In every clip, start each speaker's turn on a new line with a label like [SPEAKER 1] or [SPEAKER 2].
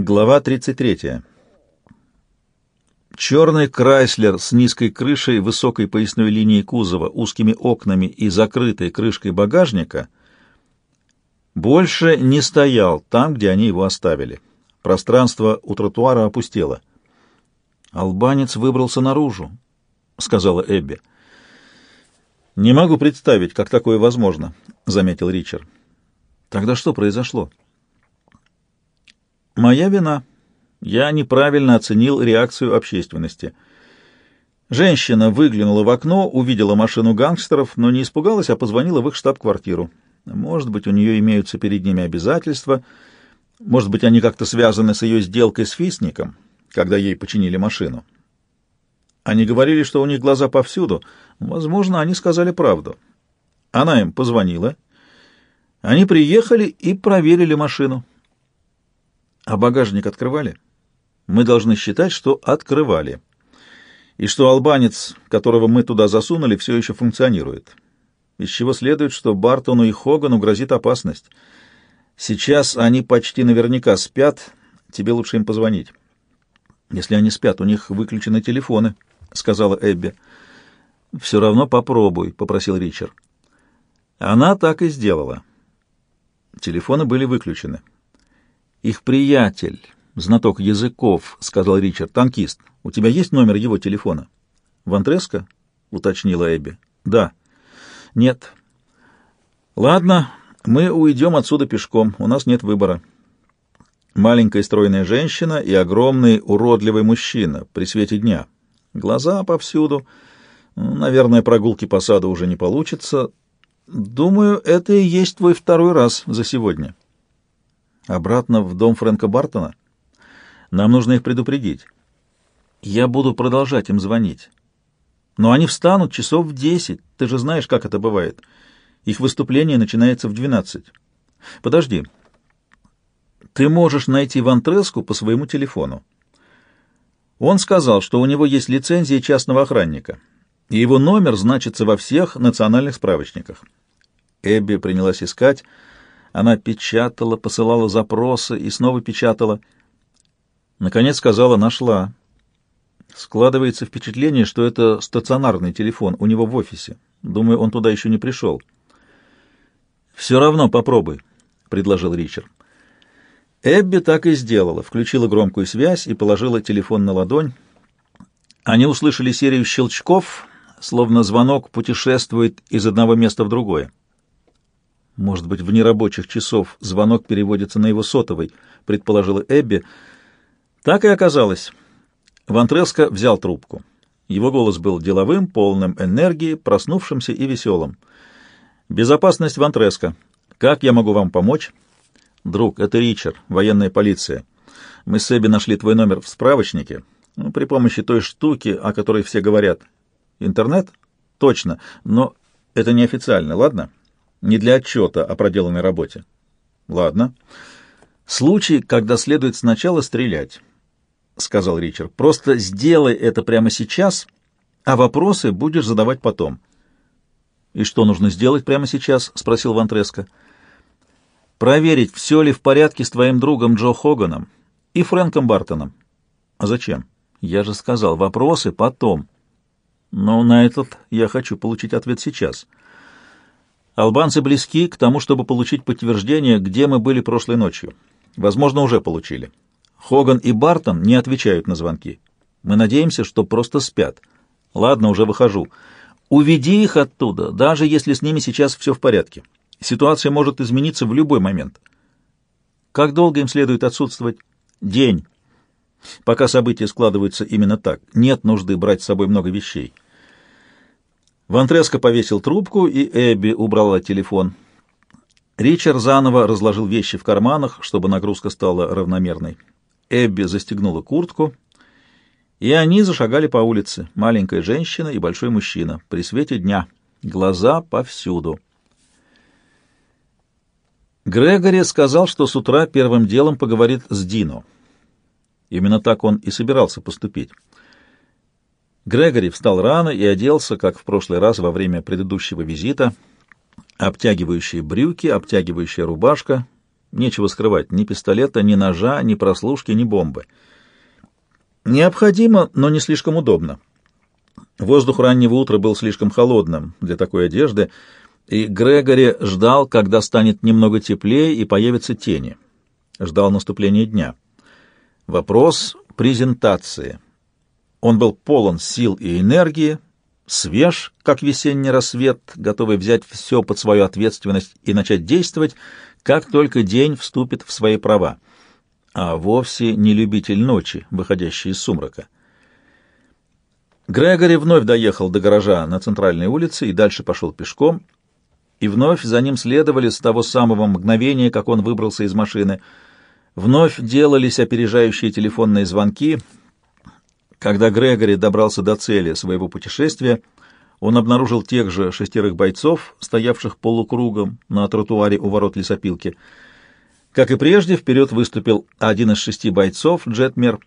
[SPEAKER 1] Глава 33. Черный Крайслер с низкой крышей, высокой поясной линией кузова, узкими окнами и закрытой крышкой багажника больше не стоял там, где они его оставили. Пространство у тротуара опустело. «Албанец выбрался наружу», — сказала Эбби. «Не могу представить, как такое возможно», — заметил Ричард. «Тогда что произошло?» Моя вина. Я неправильно оценил реакцию общественности. Женщина выглянула в окно, увидела машину гангстеров, но не испугалась, а позвонила в их штаб-квартиру. Может быть, у нее имеются перед ними обязательства, может быть, они как-то связаны с ее сделкой с Фисником, когда ей починили машину. Они говорили, что у них глаза повсюду. Возможно, они сказали правду. Она им позвонила. Они приехали и проверили машину. А багажник открывали? Мы должны считать, что открывали. И что албанец, которого мы туда засунули, все еще функционирует. Из чего следует, что Бартону и Хогану грозит опасность. Сейчас они почти наверняка спят, тебе лучше им позвонить. Если они спят, у них выключены телефоны, — сказала Эбби. Все равно попробуй, — попросил Ричард. Она так и сделала. Телефоны были выключены. Их приятель, знаток языков, — сказал Ричард, — танкист. У тебя есть номер его телефона? Вантреско? — уточнила Эбби. Да. Нет. Ладно, мы уйдем отсюда пешком, у нас нет выбора. Маленькая стройная женщина и огромный уродливый мужчина при свете дня. Глаза повсюду. Наверное, прогулки по саду уже не получится. Думаю, это и есть твой второй раз за сегодня. Обратно в дом Фрэнка Бартона? Нам нужно их предупредить. Я буду продолжать им звонить. Но они встанут часов в десять. Ты же знаешь, как это бывает. Их выступление начинается в двенадцать. Подожди. Ты можешь найти Вантреску по своему телефону. Он сказал, что у него есть лицензия частного охранника, и его номер значится во всех национальных справочниках. Эбби принялась искать. Она печатала, посылала запросы и снова печатала. Наконец сказала «нашла». Складывается впечатление, что это стационарный телефон у него в офисе. Думаю, он туда еще не пришел. «Все равно попробуй», — предложил Ричард. Эбби так и сделала, включила громкую связь и положила телефон на ладонь. Они услышали серию щелчков, словно звонок путешествует из одного места в другое. Может быть, в нерабочих часов звонок переводится на его сотовый, предположила Эбби. Так и оказалось. Вантреско взял трубку. Его голос был деловым, полным энергии, проснувшимся и веселым. «Безопасность Вантреско. Как я могу вам помочь?» «Друг, это Ричард, военная полиция. Мы с Эбби нашли твой номер в справочнике. Ну, при помощи той штуки, о которой все говорят. Интернет? Точно. Но это неофициально, ладно?» Не для отчета о проделанной работе. Ладно. Случай, когда следует сначала стрелять, сказал Ричард. Просто сделай это прямо сейчас, а вопросы будешь задавать потом. И что нужно сделать прямо сейчас? спросил Вантреско. Проверить, все ли в порядке с твоим другом Джо Хоганом и Фрэнком Бартоном. А зачем? Я же сказал, вопросы потом. Но на этот я хочу получить ответ сейчас. Албанцы близки к тому, чтобы получить подтверждение, где мы были прошлой ночью. Возможно, уже получили. Хоган и Бартон не отвечают на звонки. Мы надеемся, что просто спят. Ладно, уже выхожу. Уведи их оттуда, даже если с ними сейчас все в порядке. Ситуация может измениться в любой момент. Как долго им следует отсутствовать? День. Пока события складываются именно так. Нет нужды брать с собой много вещей. Вантреско повесил трубку, и Эбби убрала телефон. Ричард заново разложил вещи в карманах, чтобы нагрузка стала равномерной. Эбби застегнула куртку, и они зашагали по улице. Маленькая женщина и большой мужчина. При свете дня. Глаза повсюду. Грегори сказал, что с утра первым делом поговорит с Дино. Именно так он и собирался поступить. Грегори встал рано и оделся, как в прошлый раз во время предыдущего визита. Обтягивающие брюки, обтягивающая рубашка, Нечего скрывать ни пистолета, ни ножа, ни прослушки, ни бомбы. Необходимо, но не слишком удобно. Воздух раннего утра был слишком холодным для такой одежды, и Грегори ждал, когда станет немного теплее и появятся тени. Ждал наступления дня. Вопрос презентации. Он был полон сил и энергии, свеж, как весенний рассвет, готовый взять все под свою ответственность и начать действовать, как только день вступит в свои права, а вовсе не любитель ночи, выходящий из сумрака. Грегори вновь доехал до гаража на центральной улице и дальше пошел пешком, и вновь за ним следовали с того самого мгновения, как он выбрался из машины. Вновь делались опережающие телефонные звонки. Когда Грегори добрался до цели своего путешествия, он обнаружил тех же шестерых бойцов, стоявших полукругом на тротуаре у ворот лесопилки. Как и прежде, вперед выступил один из шести бойцов, Джетмер,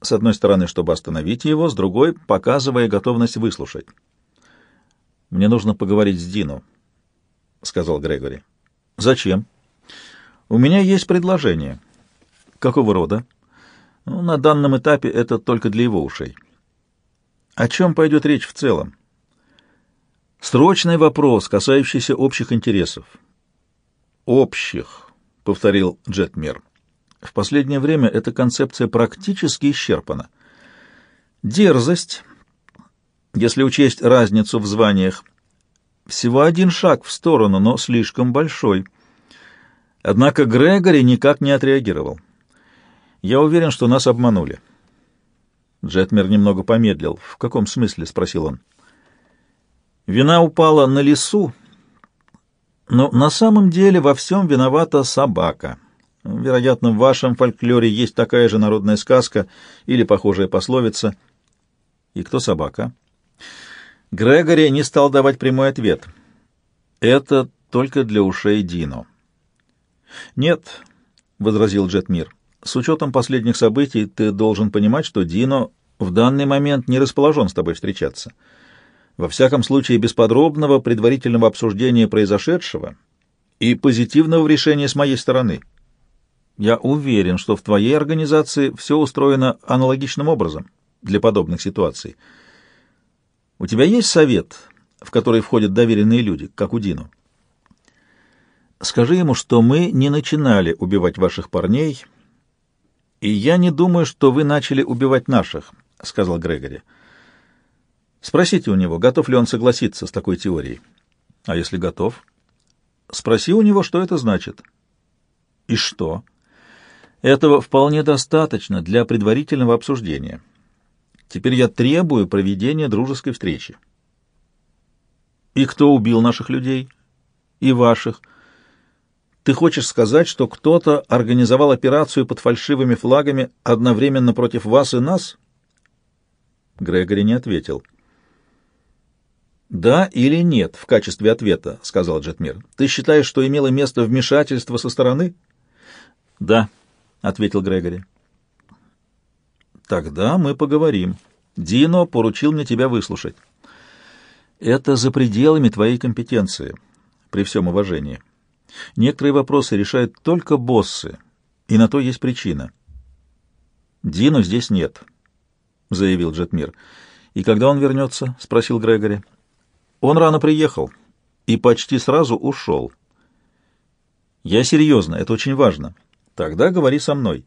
[SPEAKER 1] с одной стороны, чтобы остановить его, с другой — показывая готовность выслушать. «Мне нужно поговорить с Дино», — сказал Грегори. «Зачем?» «У меня есть предложение». «Какого рода?» Ну, «На данном этапе это только для его ушей». «О чем пойдет речь в целом?» «Срочный вопрос, касающийся общих интересов». «Общих», — повторил Джетмер. В последнее время эта концепция практически исчерпана. Дерзость, если учесть разницу в званиях, всего один шаг в сторону, но слишком большой. Однако Грегори никак не отреагировал. Я уверен, что нас обманули. Джетмер немного помедлил. «В каком смысле?» — спросил он. «Вина упала на лесу, но на самом деле во всем виновата собака». Вероятно, в вашем фольклоре есть такая же народная сказка или похожая пословица. И кто собака? Грегори не стал давать прямой ответ. Это только для ушей Дино. Нет, — возразил Джетмир, — с учетом последних событий ты должен понимать, что Дино в данный момент не расположен с тобой встречаться. Во всяком случае, без подробного предварительного обсуждения произошедшего и позитивного решения с моей стороны — я уверен, что в твоей организации все устроено аналогичным образом для подобных ситуаций. У тебя есть совет, в который входят доверенные люди, как у Дину? Скажи ему, что мы не начинали убивать ваших парней, и я не думаю, что вы начали убивать наших, — сказал Грегори. Спросите у него, готов ли он согласиться с такой теорией. А если готов? Спроси у него, что это значит. И что? Этого вполне достаточно для предварительного обсуждения. Теперь я требую проведения дружеской встречи. И кто убил наших людей? И ваших? Ты хочешь сказать, что кто-то организовал операцию под фальшивыми флагами одновременно против вас и нас? Грегори не ответил. «Да или нет в качестве ответа», — сказал Джетмир. «Ты считаешь, что имело место вмешательство со стороны?» «Да», — ответил Грегори. «Тогда мы поговорим. Дино поручил мне тебя выслушать. Это за пределами твоей компетенции, при всем уважении. Некоторые вопросы решают только боссы, и на то есть причина. Дино здесь нет», — заявил Джетмир. «И когда он вернется?» — спросил Грегори. «Он рано приехал и почти сразу ушел. Я серьезно, это очень важно». Тогда говори со мной.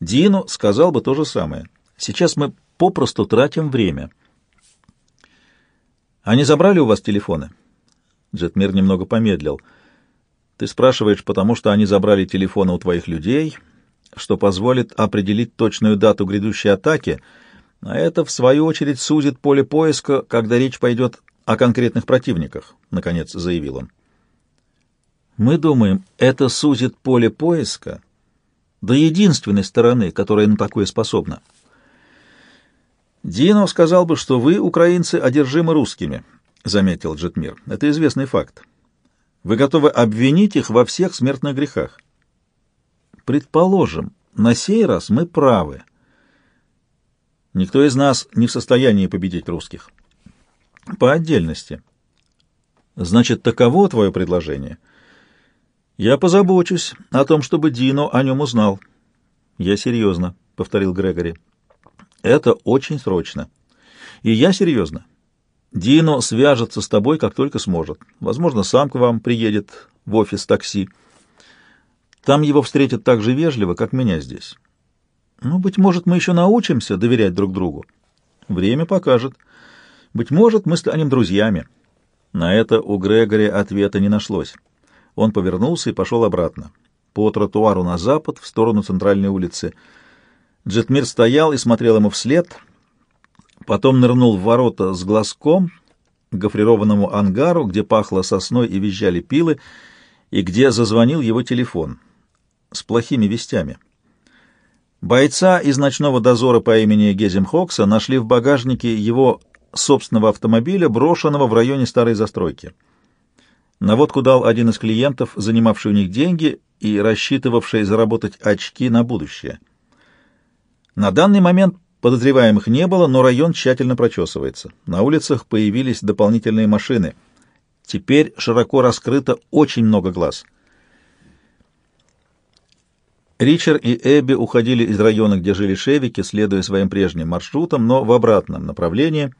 [SPEAKER 1] Дину сказал бы то же самое. Сейчас мы попросту тратим время. Они забрали у вас телефоны? Джетмир немного помедлил. Ты спрашиваешь, потому что они забрали телефоны у твоих людей, что позволит определить точную дату грядущей атаки, а это, в свою очередь, сузит поле поиска, когда речь пойдет о конкретных противниках, — наконец заявил он. Мы думаем, это сузит поле поиска до единственной стороны, которая на такое способна. Дино сказал бы, что вы, украинцы, одержимы русскими, заметил Джетмир. Это известный факт. Вы готовы обвинить их во всех смертных грехах. Предположим, на сей раз мы правы. Никто из нас не в состоянии победить русских. По отдельности. Значит, таково твое предложение — Я позабочусь о том, чтобы Дино о нем узнал. Я серьезно, — повторил Грегори. Это очень срочно. И я серьезно. Дино свяжется с тобой, как только сможет. Возможно, сам к вам приедет в офис такси. Там его встретят так же вежливо, как меня здесь. Ну, быть может, мы еще научимся доверять друг другу. Время покажет. Быть может, мы станем друзьями. На это у Грегори ответа не нашлось. Он повернулся и пошел обратно, по тротуару на запад, в сторону центральной улицы. Джетмир стоял и смотрел ему вслед, потом нырнул в ворота с глазком к гофрированному ангару, где пахло сосной и визжали пилы, и где зазвонил его телефон с плохими вестями. Бойца из ночного дозора по имени Гезем Хокса нашли в багажнике его собственного автомобиля, брошенного в районе старой застройки. Наводку дал один из клиентов, занимавший у них деньги и рассчитывавший заработать очки на будущее. На данный момент подозреваемых не было, но район тщательно прочесывается. На улицах появились дополнительные машины. Теперь широко раскрыто очень много глаз — Ричард и Эбби уходили из района, где жили шевики, следуя своим прежним маршрутам, но в обратном направлении,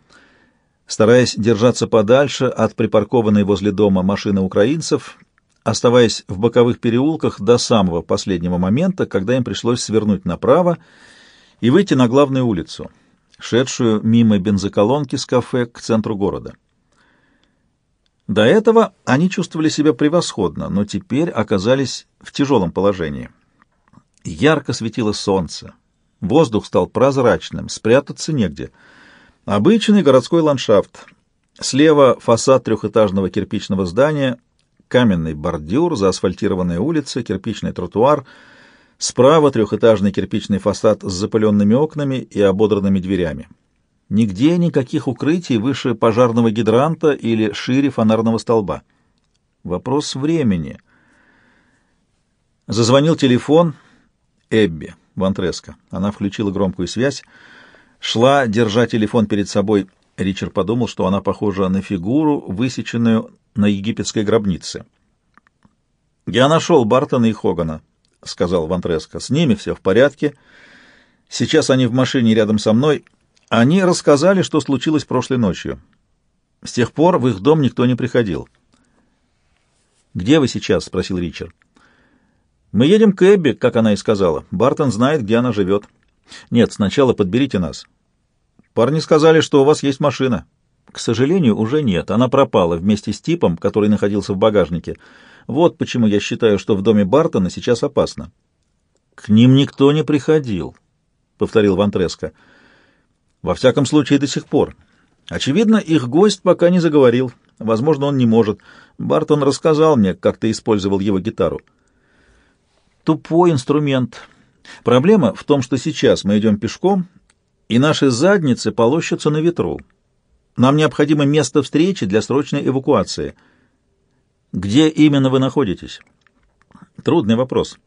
[SPEAKER 1] стараясь держаться подальше от припаркованной возле дома машины украинцев, оставаясь в боковых переулках до самого последнего момента, когда им пришлось свернуть направо и выйти на главную улицу, шедшую мимо бензоколонки с кафе к центру города. До этого они чувствовали себя превосходно, но теперь оказались в тяжелом положении. Ярко светило солнце. Воздух стал прозрачным, спрятаться негде. Обычный городской ландшафт. Слева фасад трехэтажного кирпичного здания, каменный бордюр, заасфальтированная улица, кирпичный тротуар. Справа трехэтажный кирпичный фасад с запыленными окнами и ободранными дверями. Нигде никаких укрытий выше пожарного гидранта или шире фонарного столба. Вопрос времени. Зазвонил телефон — Эбби Вантреско. Она включила громкую связь, шла, держа телефон перед собой. Ричард подумал, что она похожа на фигуру, высеченную на египетской гробнице. «Я нашел Бартона и Хогана», — сказал Вантреско. «С ними все в порядке. Сейчас они в машине рядом со мной. Они рассказали, что случилось прошлой ночью. С тех пор в их дом никто не приходил». «Где вы сейчас?» — спросил Ричард. Мы едем к Эбби, как она и сказала. Бартон знает, где она живет. Нет, сначала подберите нас. Парни сказали, что у вас есть машина. К сожалению, уже нет. Она пропала вместе с типом, который находился в багажнике. Вот почему я считаю, что в доме Бартона сейчас опасно. К ним никто не приходил, — повторил Вантреско. Во всяком случае, до сих пор. Очевидно, их гость пока не заговорил. Возможно, он не может. Бартон рассказал мне, как ты использовал его гитару тупой инструмент. Проблема в том, что сейчас мы идем пешком, и наши задницы полощутся на ветру. Нам необходимо место встречи для срочной эвакуации. Где именно вы находитесь? Трудный вопрос.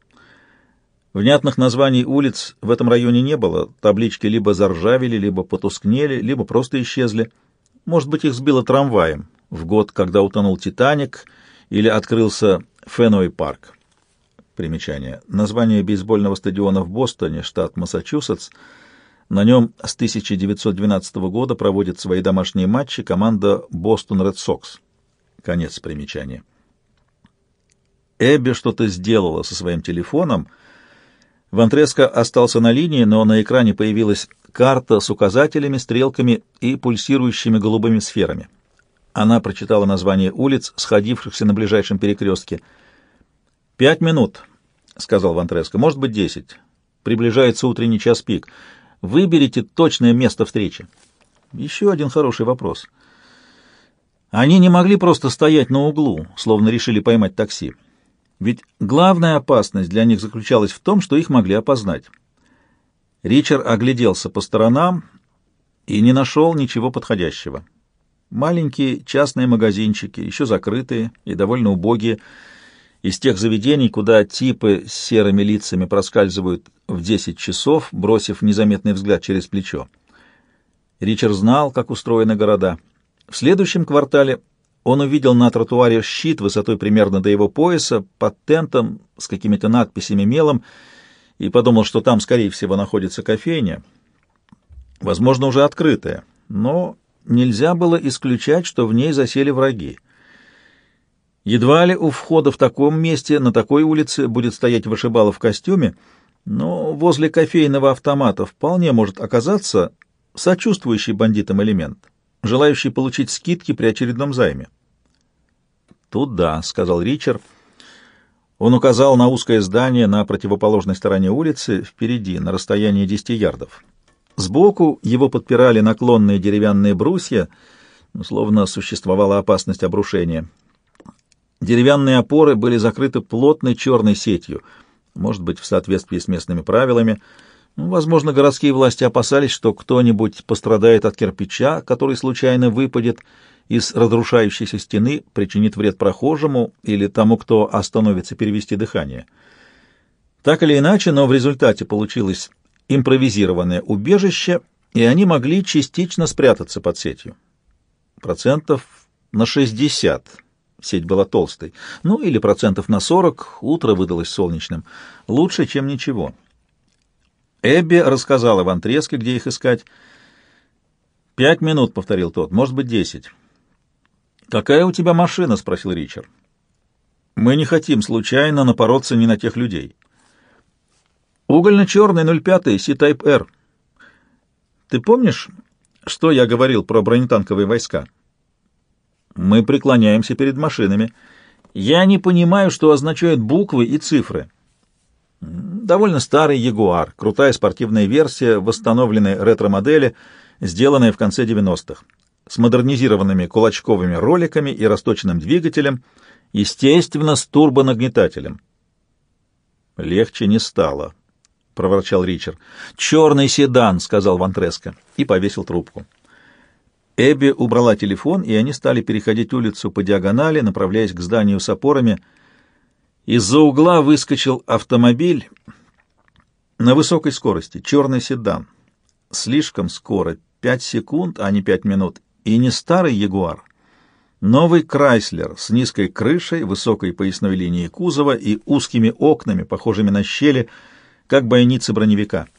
[SPEAKER 1] Внятных названий улиц в этом районе не было. Таблички либо заржавели, либо потускнели, либо просто исчезли. Может быть, их сбило трамваем в год, когда утонул «Титаник» или открылся Фенуэй парк. Примечание. Название бейсбольного стадиона в Бостоне, штат Массачусетс. На нем с 1912 года проводит свои домашние матчи команда Бостон Ред Сокс. Конец примечания. Эбби что-то сделала со своим телефоном. Вантреско остался на линии, но на экране появилась карта с указателями, стрелками и пульсирующими голубыми сферами. Она прочитала название улиц, сходившихся на ближайшем перекрестке. «Пять минут», — сказал Вантреско. — Может быть, десять. Приближается утренний час пик. Выберите точное место встречи. Еще один хороший вопрос. Они не могли просто стоять на углу, словно решили поймать такси. Ведь главная опасность для них заключалась в том, что их могли опознать. Ричард огляделся по сторонам и не нашел ничего подходящего. Маленькие частные магазинчики, еще закрытые и довольно убогие, из тех заведений, куда типы с серыми лицами проскальзывают в 10 часов, бросив незаметный взгляд через плечо. Ричард знал, как устроены города. В следующем квартале он увидел на тротуаре щит высотой примерно до его пояса, под тентом с какими-то надписями мелом, и подумал, что там, скорее всего, находится кофейня, возможно, уже открытая, но нельзя было исключать, что в ней засели враги. Едва ли у входа в таком месте, на такой улице, будет стоять вышибала в костюме, но возле кофейного автомата вполне может оказаться сочувствующий бандитам элемент, желающий получить скидки при очередном займе. «Туда», — сказал Ричард. Он указал на узкое здание на противоположной стороне улицы, впереди, на расстоянии десяти ярдов. Сбоку его подпирали наклонные деревянные брусья, словно существовала опасность обрушения. Деревянные опоры были закрыты плотной черной сетью, может быть, в соответствии с местными правилами. Ну, возможно, городские власти опасались, что кто-нибудь пострадает от кирпича, который случайно выпадет из разрушающейся стены, причинит вред прохожему или тому, кто остановится перевести дыхание. Так или иначе, но в результате получилось импровизированное убежище, и они могли частично спрятаться под сетью. Процентов на 60 Сеть была толстой. Ну, или процентов на сорок, утро выдалось солнечным. Лучше, чем ничего. Эбби рассказала Ван Треске, где их искать. «Пять минут», — повторил тот, — «может быть, десять». «Какая у тебя машина?» — спросил Ричард. «Мы не хотим случайно напороться не на тех людей». «Угольно-черный 05 C-Type R». «Ты помнишь, что я говорил про бронетанковые войска?» Мы преклоняемся перед машинами. Я не понимаю, что означают буквы и цифры. Довольно старый Ягуар, крутая спортивная версия восстановленной ретро-модели, сделанная в конце 90-х, с модернизированными кулачковыми роликами и расточенным двигателем, естественно, с турбонагнетателем. Легче не стало, — проворчал Ричард. «Черный седан», — сказал Вантреско, и повесил трубку. Эбби убрала телефон, и они стали переходить улицу по диагонали, направляясь к зданию с опорами. Из-за угла выскочил автомобиль на высокой скорости, черный седан. Слишком скоро, пять секунд, а не пять минут, и не старый Ягуар. Новый Крайслер с низкой крышей, высокой поясной линией кузова и узкими окнами, похожими на щели, как бойницы броневика —